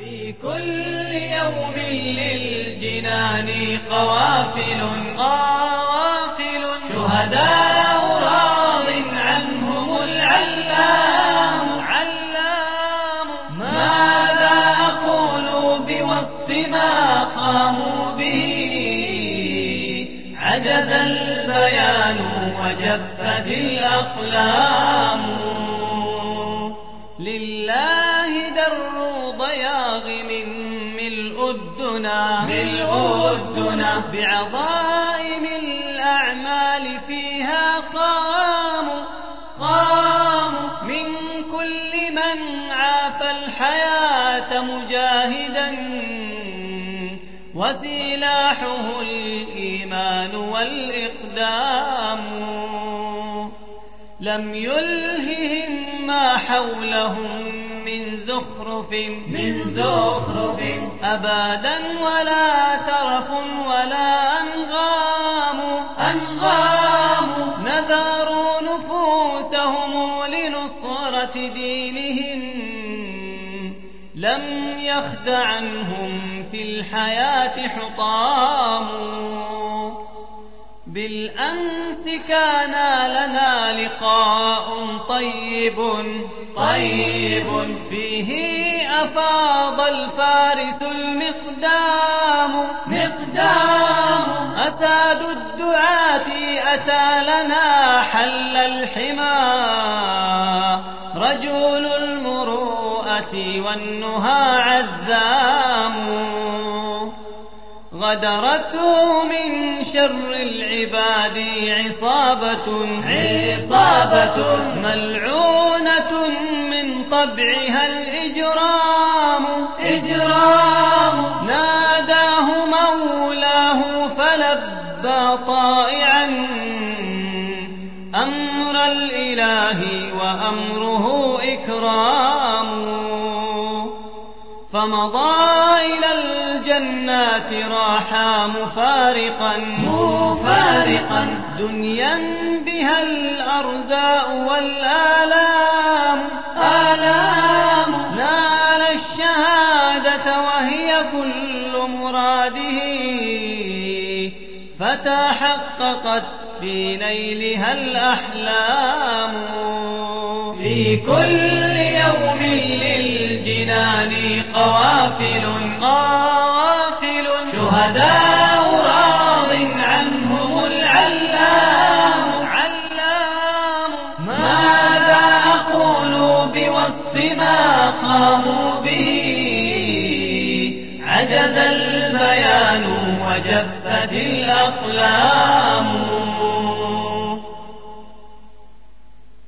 في كل يوم للجنان قوافل قوافل شهداء راض عنهم العلام. علام ماذا أقول بوصف ما قاموا به؟ عجز البيان وجفت الأقلام. لله در ضياغ من ملء الدنا. ملء الدنا. بعظائم الأعمال فيها قاموا قاموا من كل من عاف الحياة مجاهدا. وسلاحه الإيمان والإقدام. لم يلههم ما حولهم زخرف من زخرف أبدا ولا ترف ولا أنغام أنغام. نذروا نفوسهم لنصرة دينهم لم يخد عنهم في الحياة حطام. بالأمس كان لنا لقاء طيب طيب فيه أفاض الفارس المقدام مقدام. أساد الدعاة أتى لنا حل الحمى رجل المروءة والنهى عزام. غدرته من شر العباد عصابة عصابة. ملعونة من طبعها الإجرام. إجرام. ناداه مولاه فلبى طائعا. أمر الإله وأمره إكرام. فمضى إلى الجنات راحا مفارقا. مفارقا. دنيا بها الأرزاء والآلام. آلام. نال الشهادة وهي كل مراده. فتحققت في نيلها الأحلام. في كل يوم للجنان قوافل. قوافل شهداء راض عنهم العلام. علام ماذا أقول بوصف ما قاموا به؟ عجز البيان وجفت الأقلام.